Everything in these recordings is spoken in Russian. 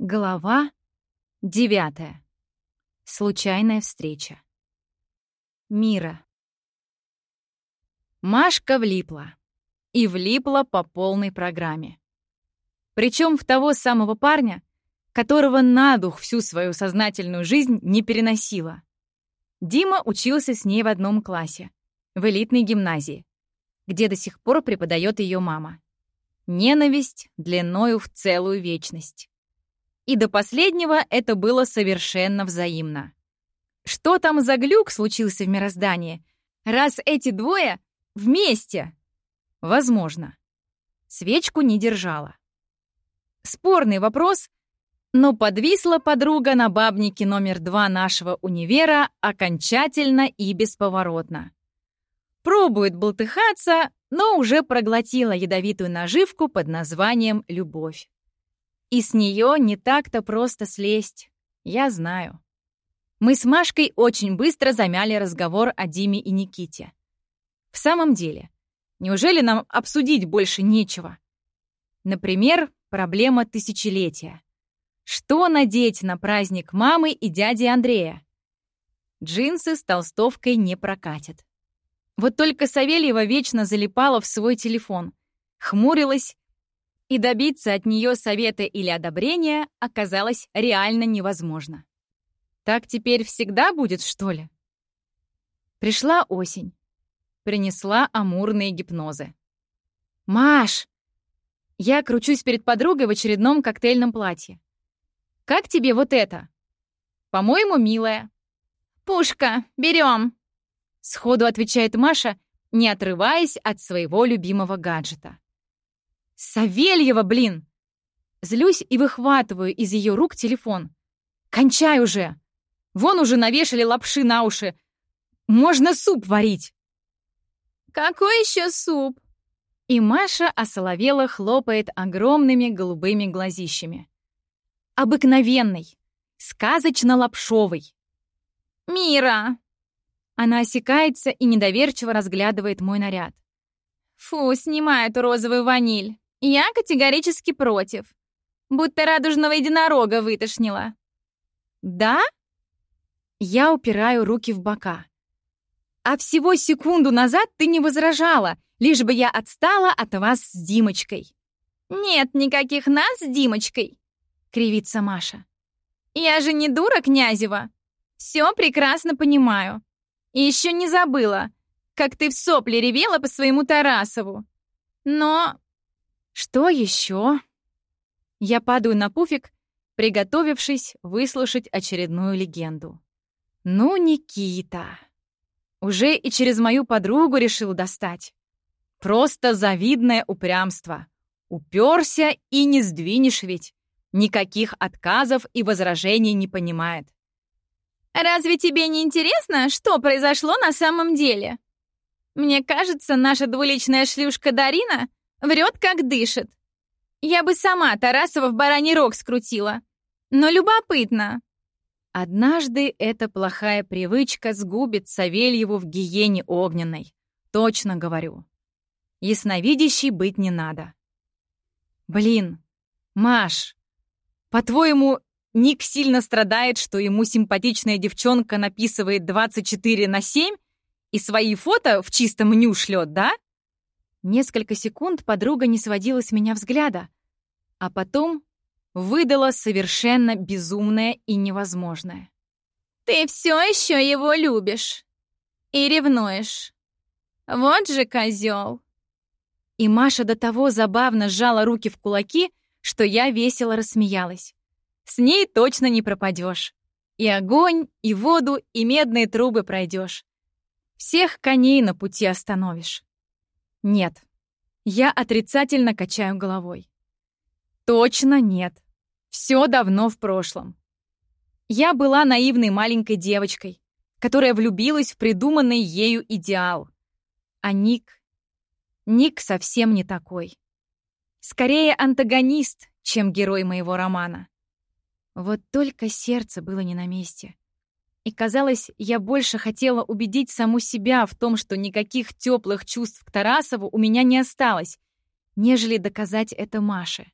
Глава девятая. Случайная встреча. Мира. Машка влипла. И влипла по полной программе. Причем в того самого парня, которого на дух всю свою сознательную жизнь не переносила. Дима учился с ней в одном классе, в элитной гимназии, где до сих пор преподает ее мама. Ненависть длиною в целую вечность. И до последнего это было совершенно взаимно. Что там за глюк случился в мироздании, раз эти двое вместе? Возможно. Свечку не держала. Спорный вопрос, но подвисла подруга на бабнике номер два нашего универа окончательно и бесповоротно. Пробует болтыхаться, но уже проглотила ядовитую наживку под названием «любовь». И с нее не так-то просто слезть. Я знаю. Мы с Машкой очень быстро замяли разговор о Диме и Никите. В самом деле, неужели нам обсудить больше нечего? Например, проблема тысячелетия. Что надеть на праздник мамы и дяди Андрея? Джинсы с толстовкой не прокатят. Вот только Савельева вечно залипала в свой телефон, хмурилась и добиться от нее совета или одобрения оказалось реально невозможно. Так теперь всегда будет, что ли? Пришла осень. Принесла амурные гипнозы. «Маш!» Я кручусь перед подругой в очередном коктейльном платье. «Как тебе вот это?» «По-моему, милая». «Пушка, берем!» Сходу отвечает Маша, не отрываясь от своего любимого гаджета. «Савельева, блин!» Злюсь и выхватываю из ее рук телефон. «Кончай уже! Вон уже навешали лапши на уши. Можно суп варить!» «Какой еще суп?» И Маша осоловела хлопает огромными голубыми глазищами. «Обыкновенный, сказочно-лапшовый». «Мира!» Она осекается и недоверчиво разглядывает мой наряд. «Фу, снимай эту розовую ваниль. Я категорически против. Будто радужного единорога вытошнила. Да? Я упираю руки в бока. А всего секунду назад ты не возражала, лишь бы я отстала от вас с Димочкой. Нет никаких нас с Димочкой, кривится Маша. Я же не дура Князева. Все прекрасно понимаю. И еще не забыла, как ты в сопли ревела по своему Тарасову. Но что еще? Я падаю на пуфик, приготовившись выслушать очередную легенду. Ну, Никита. Уже и через мою подругу решил достать. Просто завидное упрямство. Уперся и не сдвинешь ведь. Никаких отказов и возражений не понимает. «Разве тебе не интересно, что произошло на самом деле? Мне кажется, наша двуличная шлюшка Дарина Врет, как дышит. Я бы сама Тарасова в бараний рог скрутила. Но любопытно. Однажды эта плохая привычка сгубит Савельеву в гиене огненной. Точно говорю. Ясновидящей быть не надо. Блин, Маш, по-твоему, Ник сильно страдает, что ему симпатичная девчонка написывает 24 на 7 и свои фото в чистом ню шлет, да? Несколько секунд подруга не сводила с меня взгляда, а потом выдала совершенно безумное и невозможное. «Ты все еще его любишь и ревнуешь. Вот же козел!» И Маша до того забавно сжала руки в кулаки, что я весело рассмеялась. «С ней точно не пропадешь. И огонь, и воду, и медные трубы пройдешь. Всех коней на пути остановишь». Нет. Я отрицательно качаю головой. Точно нет. Все давно в прошлом. Я была наивной маленькой девочкой, которая влюбилась в придуманный ею идеал. А Ник... Ник совсем не такой. Скорее антагонист, чем герой моего романа. Вот только сердце было не на месте. И казалось, я больше хотела убедить саму себя в том, что никаких теплых чувств к Тарасову у меня не осталось, нежели доказать это Маше.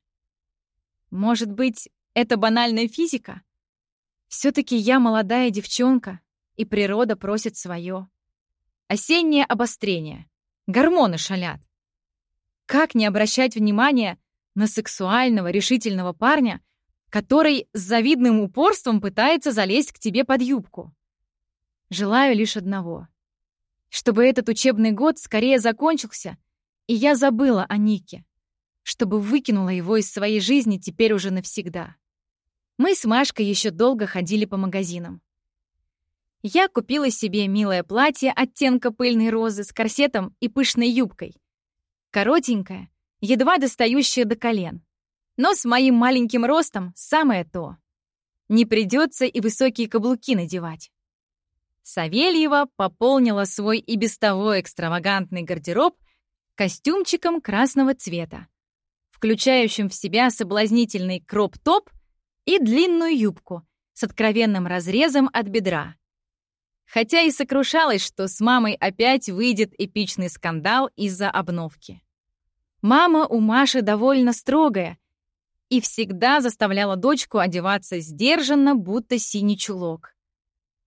Может быть, это банальная физика? Все-таки я молодая девчонка, и природа просит свое. Осеннее обострение. Гормоны шалят. Как не обращать внимания на сексуального, решительного парня, который с завидным упорством пытается залезть к тебе под юбку? Желаю лишь одного. Чтобы этот учебный год скорее закончился, и я забыла о Нике. Чтобы выкинула его из своей жизни теперь уже навсегда. Мы с Машкой еще долго ходили по магазинам. Я купила себе милое платье оттенка пыльной розы с корсетом и пышной юбкой. Коротенькое, едва достающее до колен. Но с моим маленьким ростом самое то. Не придется и высокие каблуки надевать. Савельева пополнила свой и без того экстравагантный гардероб костюмчиком красного цвета, включающим в себя соблазнительный кроп-топ и длинную юбку с откровенным разрезом от бедра. Хотя и сокрушалась, что с мамой опять выйдет эпичный скандал из-за обновки. Мама у Маши довольно строгая и всегда заставляла дочку одеваться сдержанно, будто синий чулок.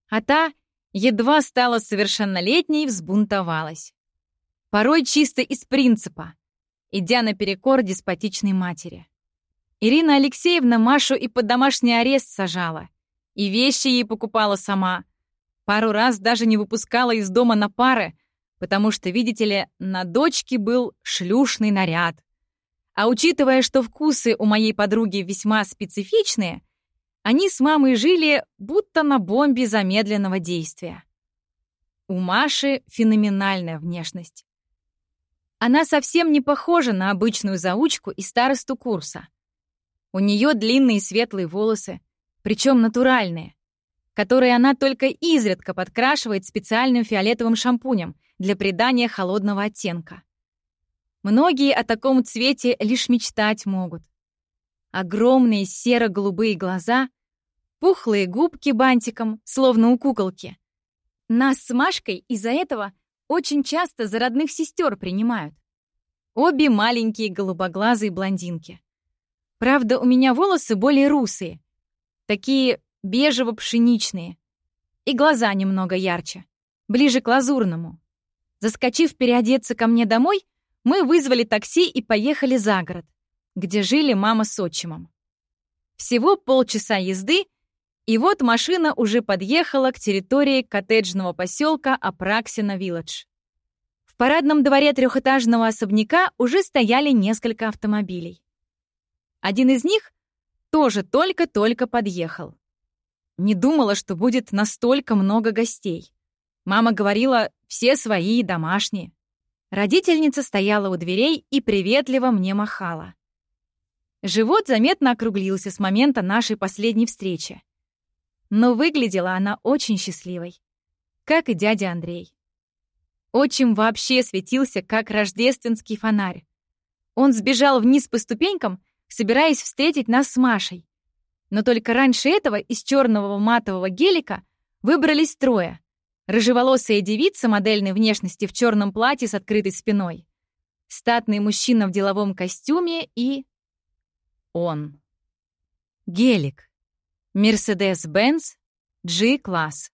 А та, едва стала совершеннолетней, взбунтовалась. Порой чисто из принципа, идя наперекор деспотичной матери. Ирина Алексеевна Машу и под домашний арест сажала. И вещи ей покупала сама. Пару раз даже не выпускала из дома на пары, потому что, видите ли, на дочке был шлюшный наряд. А учитывая, что вкусы у моей подруги весьма специфичные, они с мамой жили будто на бомбе замедленного действия. У Маши феноменальная внешность. Она совсем не похожа на обычную заучку и старосту курса. У нее длинные светлые волосы, причем натуральные, которые она только изредка подкрашивает специальным фиолетовым шампунем для придания холодного оттенка. Многие о таком цвете лишь мечтать могут. Огромные серо-голубые глаза, пухлые губки бантиком, словно у куколки. Нас с Машкой из-за этого очень часто за родных сестер принимают. Обе маленькие голубоглазые блондинки. Правда, у меня волосы более русые, такие бежево-пшеничные, и глаза немного ярче, ближе к лазурному. Заскочив переодеться ко мне домой, мы вызвали такси и поехали за город, где жили мама с отчимом. Всего полчаса езды, и вот машина уже подъехала к территории коттеджного поселка Апраксина-Вилледж. В парадном дворе трехэтажного особняка уже стояли несколько автомобилей. Один из них тоже только-только подъехал. Не думала, что будет настолько много гостей. Мама говорила, все свои, домашние. Родительница стояла у дверей и приветливо мне махала. Живот заметно округлился с момента нашей последней встречи. Но выглядела она очень счастливой, как и дядя Андрей. Отчим вообще светился, как рождественский фонарь. Он сбежал вниз по ступенькам собираясь встретить нас с Машей. Но только раньше этого из черного матового гелика выбрались трое. Рыжеволосая девица модельной внешности в черном платье с открытой спиной. Статный мужчина в деловом костюме и... Он. Гелик. Mercedes-Benz G-класс.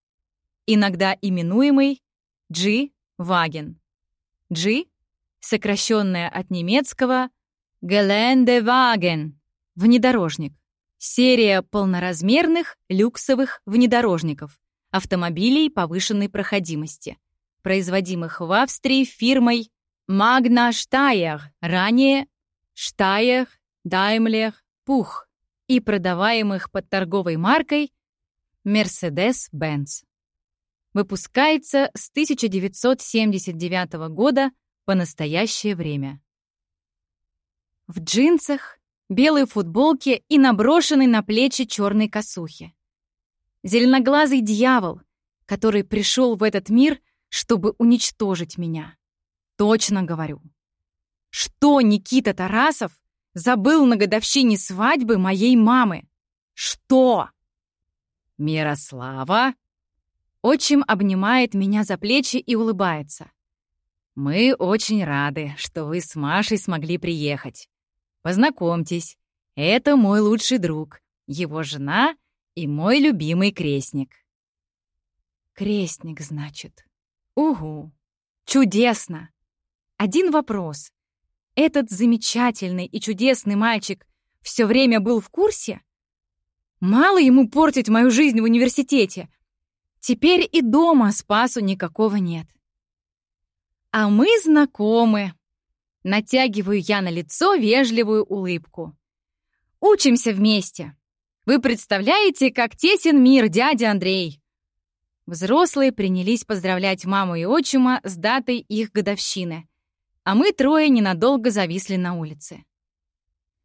Иногда именуемый G-Wagen. G, сокращенное от немецкого Geländewagen — внедорожник. Серия полноразмерных люксовых внедорожников, автомобилей повышенной проходимости, производимых в Австрии фирмой Magna Steyr, ранее Steyr, Daimler, Puch и продаваемых под торговой маркой Mercedes-Benz. Выпускается с 1979 года по настоящее время. В джинсах, белой футболке и наброшенной на плечи черной косухе. Зеленоглазый дьявол, который пришел в этот мир, чтобы уничтожить меня. Точно говорю. Что Никита Тарасов забыл на годовщине свадьбы моей мамы? Что? Мирослава? Отчим обнимает меня за плечи и улыбается. Мы очень рады, что вы с Машей смогли приехать. Познакомьтесь, это мой лучший друг, его жена и мой любимый крестник. Крестник, значит. Угу. Чудесно. Один вопрос. Этот замечательный и чудесный мальчик все время был в курсе? Мало ему портить мою жизнь в университете. Теперь и дома спасу никакого нет. А мы знакомы. Натягиваю я на лицо вежливую улыбку. Учимся вместе. Вы представляете, как тесен мир, дядя Андрей. Взрослые принялись поздравлять маму и отчима с датой их годовщины, а мы трое ненадолго зависли на улице.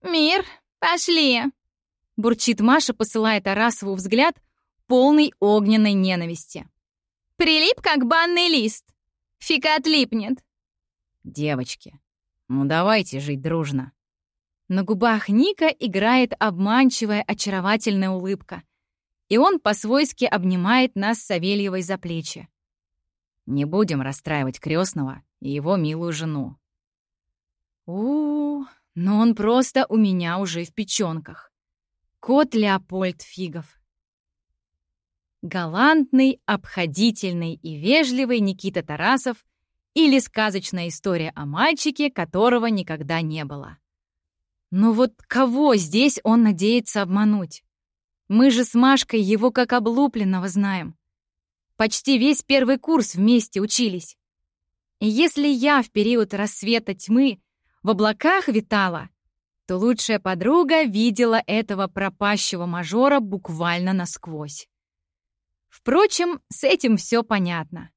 «Мир, пошли!» Бурчит Маша, посылая Тарасову взгляд, полный огненной ненависти. «Прилип, как банный лист. Фиг отлипнет». «Девочки, ну давайте жить дружно». На губах Ника играет обманчивая, очаровательная улыбка, и он по-свойски обнимает нас Савельевой за плечи. Не будем расстраивать крестного и его милую жену. -у, -у но он просто у меня уже в печенках. Кот Леопольд Фигов. Галантный, обходительный и вежливый Никита Тарасов или сказочная история о мальчике, которого никогда не было. Но вот кого здесь он надеется обмануть? Мы же с Машкой его как облупленного знаем. Почти весь первый курс вместе учились. И если я в период рассвета тьмы в облаках витала, то лучшая подруга видела этого пропащего мажора буквально насквозь. Впрочем, с этим все понятно.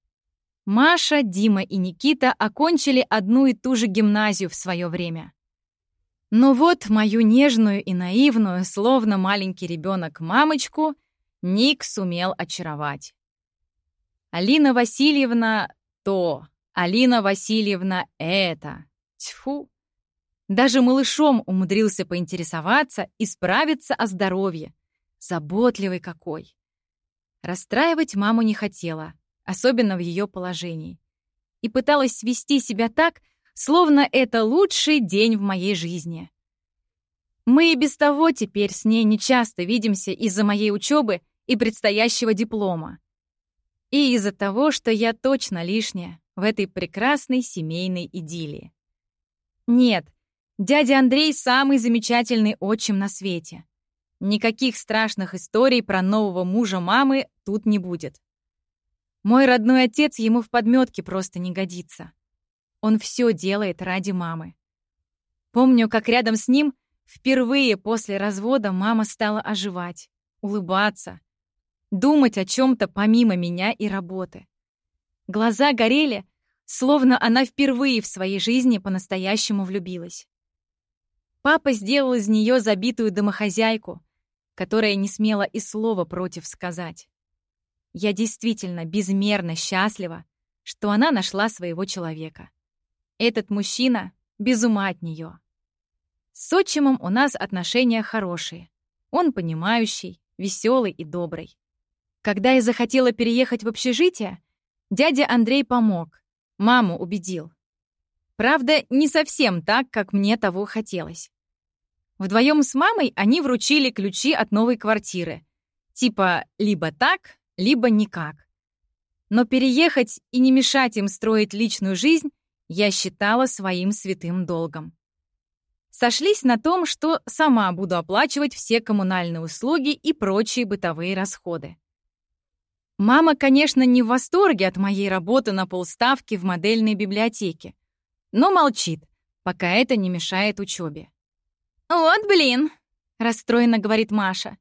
Маша, Дима и Никита окончили одну и ту же гимназию в свое время. Но вот мою нежную и наивную, словно маленький ребенок, мамочку Ник сумел очаровать. Алина Васильевна то, Алина Васильевна это. Тьфу. Даже малышом умудрился поинтересоваться и справиться о здоровье. Заботливый какой. Расстраивать маму не хотела, особенно в ее положении. И пыталась вести себя так, словно это лучший день в моей жизни. Мы и без того теперь с ней нечасто видимся из-за моей учебы и предстоящего диплома. И из-за того, что я точно лишняя в этой прекрасной семейной идиллии. Нет, дядя Андрей самый замечательный отчим на свете. Никаких страшных историй про нового мужа мамы тут не будет. Мой родной отец ему в подметке просто не годится. Он все делает ради мамы. Помню, как рядом с ним впервые после развода мама стала оживать, улыбаться, думать о чем-то помимо меня и работы. Глаза горели, словно она впервые в своей жизни по-настоящему влюбилась. Папа сделал из нее забитую домохозяйку, которая не смела и слова против сказать. Я действительно безмерно счастлива, что она нашла своего человека. Этот мужчина без ума от нее. С отчимом у нас отношения хорошие. Он понимающий, веселый и добрый. Когда я захотела переехать в общежитие, дядя Андрей помог, маму убедил. Правда, не совсем так, как мне того хотелось. Вдвоем с мамой они вручили ключи от новой квартиры. Типа либо так, либо никак. Но переехать и не мешать им строить личную жизнь я считала своим святым долгом. Сошлись на том, что сама буду оплачивать все коммунальные услуги и прочие бытовые расходы. Мама, конечно, не в восторге от моей работы на полставки в модельной библиотеке, но молчит, пока это не мешает учебе. «Вот блин!» — расстроенно говорит Маша.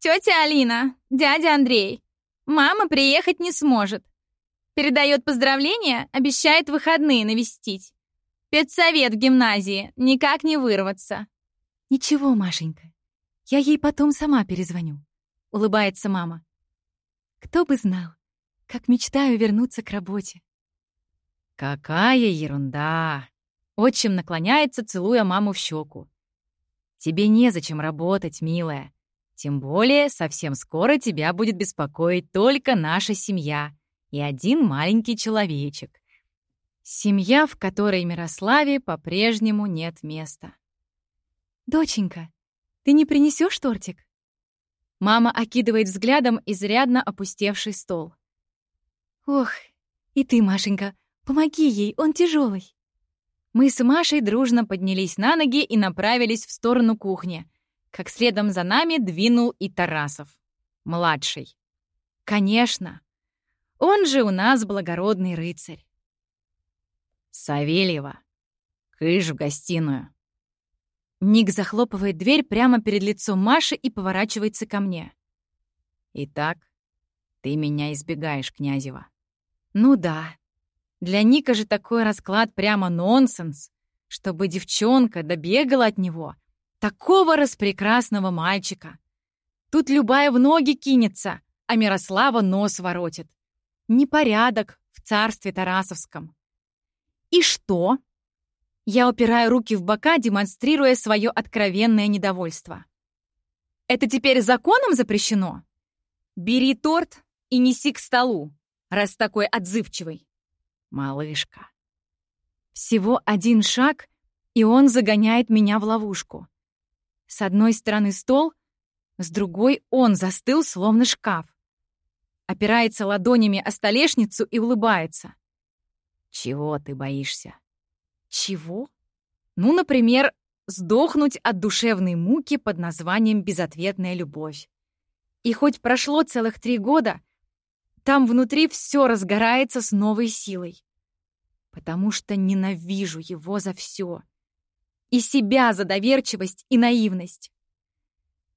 «Тетя Алина, дядя Андрей, мама приехать не сможет. Передает поздравления, обещает выходные навестить. Педсовет в гимназии, никак не вырваться. Ничего, Машенька, я ей потом сама перезвоню. Улыбается мама. Кто бы знал, как мечтаю вернуться к работе. Какая ерунда! Отчим наклоняется, целуя маму в щеку. Тебе незачем работать, милая. Тем более, совсем скоро тебя будет беспокоить только наша семья и один маленький человечек. Семья, в которой Мирославе по-прежнему нет места. «Доченька, ты не принесешь тортик?» Мама окидывает взглядом изрядно опустевший стол. «Ох, и ты, Машенька, помоги ей, он тяжелый. Мы с Машей дружно поднялись на ноги и направились в сторону кухни, как следом за нами двинул и Тарасов, младший. Конечно, он же у нас благородный рыцарь. «Савельева, кыш в гостиную». Ник захлопывает дверь прямо перед лицом Маши и поворачивается ко мне. «Итак, ты меня избегаешь, Князева». Ну да. Для Ника же такой расклад прямо нонсенс, чтобы девчонка добегала от него. Такого распрекрасного мальчика. Тут любая в ноги кинется, а Мирослава нос воротит. Непорядок в царстве Тарасовском. И что? Я упираю руки в бока, демонстрируя свое откровенное недовольство. Это теперь законом запрещено? Бери торт и неси к столу, раз такой отзывчивый. Малышка. Всего один шаг, и он загоняет меня в ловушку. С одной стороны стол, с другой он застыл, словно шкаф. Опирается ладонями о столешницу и улыбается. Чего ты боишься? Чего? Ну, например, сдохнуть от душевной муки под названием «безответная любовь». И хоть прошло целых три года, там внутри все разгорается с новой силой. Потому что ненавижу его за все. И себя за доверчивость и наивность.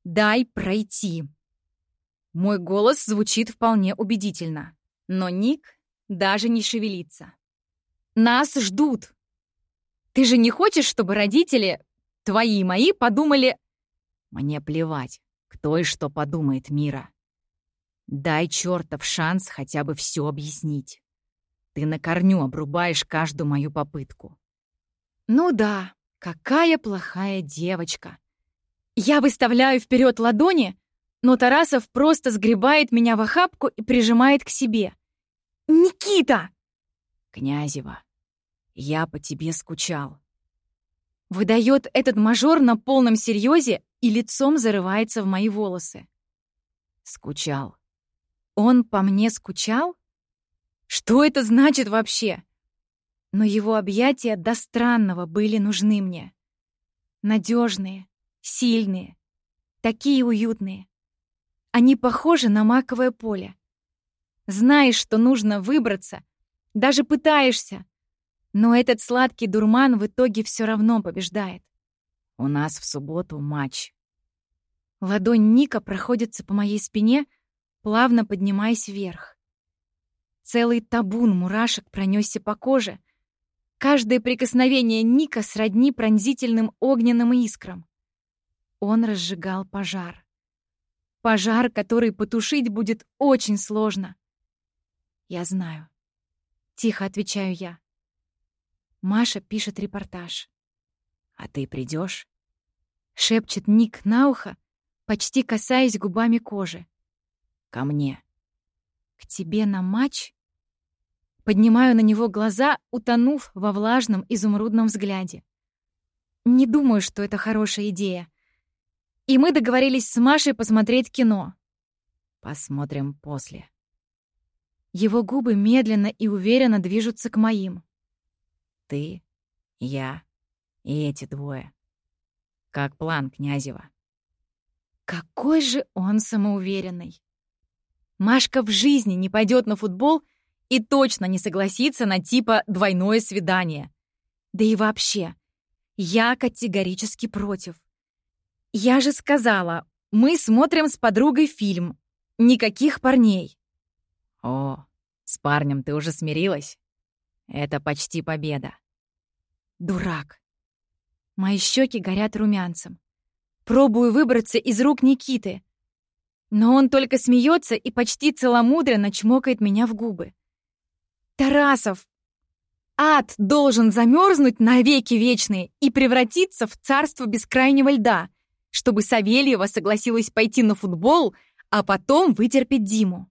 «Дай пройти». Мой голос звучит вполне убедительно, но Ник даже не шевелится. Нас ждут. Ты же не хочешь, чтобы родители, твои и мои, подумали... Мне плевать, кто и что подумает Мира. Дай чертов шанс хотя бы все объяснить. Ты на корню обрубаешь каждую мою попытку. Ну да, какая плохая девочка. Я выставляю вперед ладони, но Тарасов просто сгребает меня в охапку и прижимает к себе. «Никита!» Князева, я по тебе скучал. Выдает этот мажор на полном серьезе и лицом зарывается в мои волосы. Скучал. Он по мне скучал? Что это значит вообще? Но его объятия до странного были нужны мне. Надежные, сильные, такие уютные. Они похожи на маковое поле. Знаешь, что нужно выбраться, даже пытаешься. Но этот сладкий дурман в итоге все равно побеждает. У нас в субботу матч. Ладонь Ника проходится по моей спине, плавно поднимаясь вверх. Целый табун мурашек пронесся по коже. Каждое прикосновение Ника сродни пронзительным огненным искрам. Он разжигал пожар. Пожар, который потушить будет очень сложно. Я знаю. Тихо отвечаю я. Маша пишет репортаж. «А ты придешь? Шепчет Ник на ухо, почти касаясь губами кожи. «Ко мне». «К тебе на матч?» Поднимаю на него глаза, утонув во влажном изумрудном взгляде. Не думаю, что это хорошая идея. И мы договорились с Машей посмотреть кино. Посмотрим после. Его губы медленно и уверенно движутся к моим. Ты, я и эти двое. Как план Князева. Какой же он самоуверенный. Машка в жизни не пойдет на футбол и точно не согласится на типа двойное свидание. Да и вообще, я категорически против. Я же сказала, мы смотрим с подругой фильм. Никаких парней. О, с парнем ты уже смирилась? Это почти победа. Дурак. Мои щеки горят румянцем. Пробую выбраться из рук Никиты. Но он только смеется и почти целомудренно чмокает меня в губы. Тарасов! Ад должен замерзнуть навеки вечные и превратиться в царство бескрайнего льда, чтобы Савельева согласилась пойти на футбол, а потом вытерпеть Диму.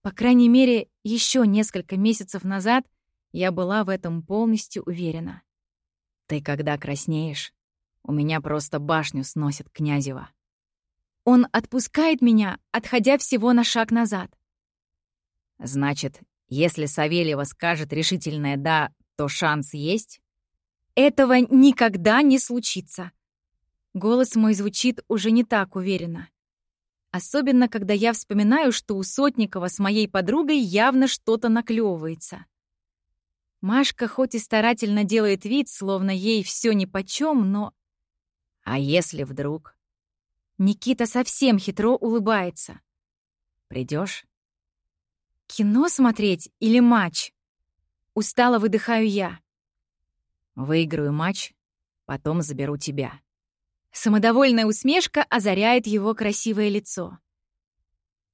По крайней мере, еще несколько месяцев назад я была в этом полностью уверена. Ты когда краснеешь, у меня просто башню сносит Князева. Он отпускает меня, отходя всего на шаг назад. Значит, если Савельева скажет решительное «да», то шанс есть? Этого никогда не случится. Голос мой звучит уже не так уверенно. Особенно, когда я вспоминаю, что у Сотникова с моей подругой явно что-то наклевывается. Машка хоть и старательно делает вид, словно ей все нипочем, но... А если вдруг? Никита совсем хитро улыбается. Придешь? Кино смотреть или матч? Устало выдыхаю я. Выиграю матч, потом заберу тебя. Самодовольная усмешка озаряет его красивое лицо.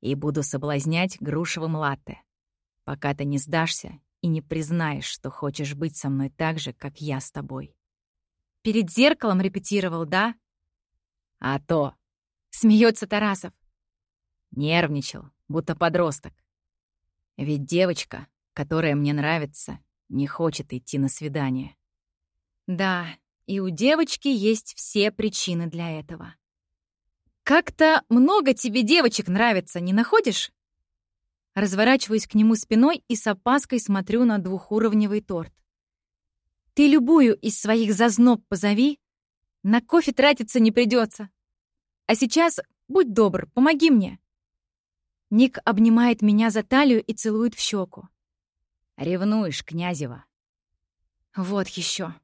И буду соблазнять грушевым латте, пока ты не сдашься и не признаешь, что хочешь быть со мной так же, как я с тобой. Перед зеркалом репетировал, да? А то. Смеется Тарасов. Нервничал, будто подросток. Ведь девочка, которая мне нравится, не хочет идти на свидание. Да, и у девочки есть все причины для этого. «Как-то много тебе девочек нравится, не находишь?» Разворачиваюсь к нему спиной и с опаской смотрю на двухуровневый торт. «Ты любую из своих зазноб позови, на кофе тратиться не придется. А сейчас, будь добр, помоги мне». Ник обнимает меня за талию и целует в щеку. «Ревнуешь, Князева?» «Вот еще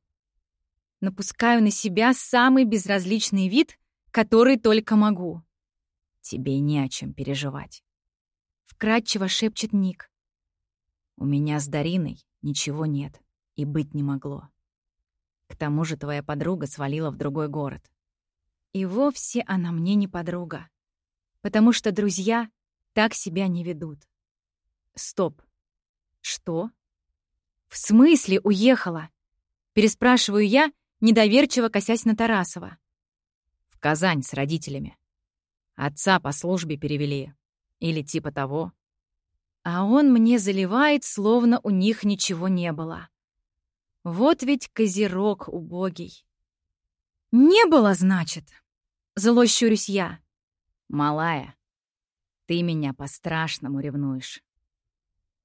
напускаю на себя самый безразличный вид, который только могу. Тебе не о чем переживать. Вкратчиво шепчет Ник. У меня с Дариной ничего нет и быть не могло. К тому же твоя подруга свалила в другой город. И вовсе она мне не подруга, потому что друзья так себя не ведут. Стоп. Что? В смысле уехала? Переспрашиваю я недоверчиво косясь на Тарасова. «В Казань с родителями. Отца по службе перевели. Или типа того». А он мне заливает, словно у них ничего не было. Вот ведь козерог убогий. «Не было, значит?» Зло щурюсь я. «Малая, ты меня по-страшному ревнуешь».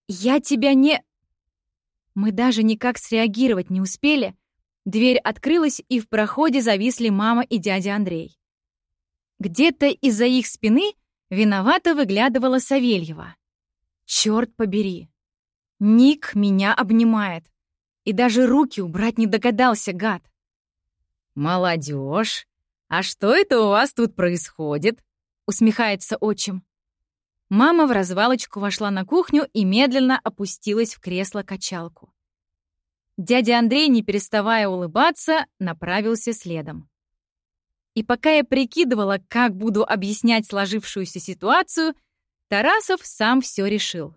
«Я тебя не...» Мы даже никак среагировать не успели, Дверь открылась, и в проходе зависли мама и дядя Андрей. Где-то из-за их спины виновато выглядывала Савельева. Черт побери! Ник меня обнимает. И даже руки убрать не догадался, гад. «Молодежь! А что это у вас тут происходит?» — усмехается отчим. Мама в развалочку вошла на кухню и медленно опустилась в кресло-качалку. Дядя Андрей, не переставая улыбаться, направился следом. И пока я прикидывала, как буду объяснять сложившуюся ситуацию, Тарасов сам все решил.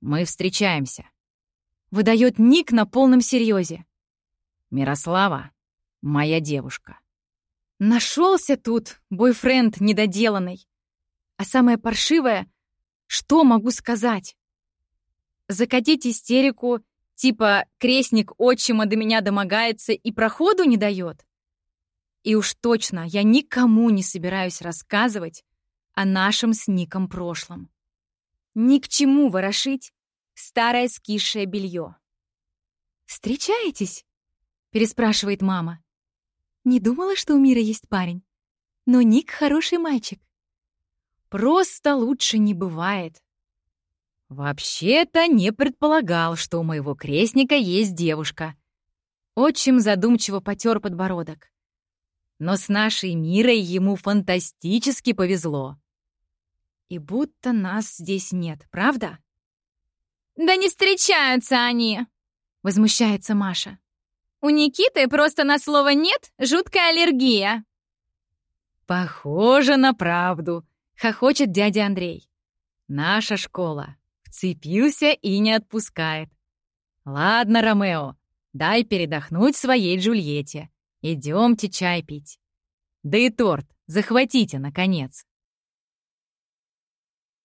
«Мы встречаемся», — выдает Ник на полном серьезе. «Мирослава, моя девушка». Нашелся тут бойфренд недоделанный. А самое паршивое, что могу сказать? Закатить истерику — Типа крестник отчима до меня домогается и проходу не дает. И уж точно я никому не собираюсь рассказывать о нашем с Ником прошлом. Ни к чему ворошить старое скисшее белье. «Встречаетесь?» — переспрашивает мама. «Не думала, что у Мира есть парень. Но Ник хороший мальчик. Просто лучше не бывает. «Вообще-то не предполагал, что у моего крестника есть девушка». Отчим задумчиво потер подбородок. Но с нашей Мирой ему фантастически повезло. И будто нас здесь нет, правда? «Да не встречаются они!» — возмущается Маша. «У Никиты просто на слово «нет» жуткая аллергия». «Похоже на правду», — хохочет дядя Андрей. «Наша школа Вцепился и не отпускает. Ладно, Ромео, дай передохнуть своей Джульетте. Идемте чай пить. Да и торт захватите, наконец.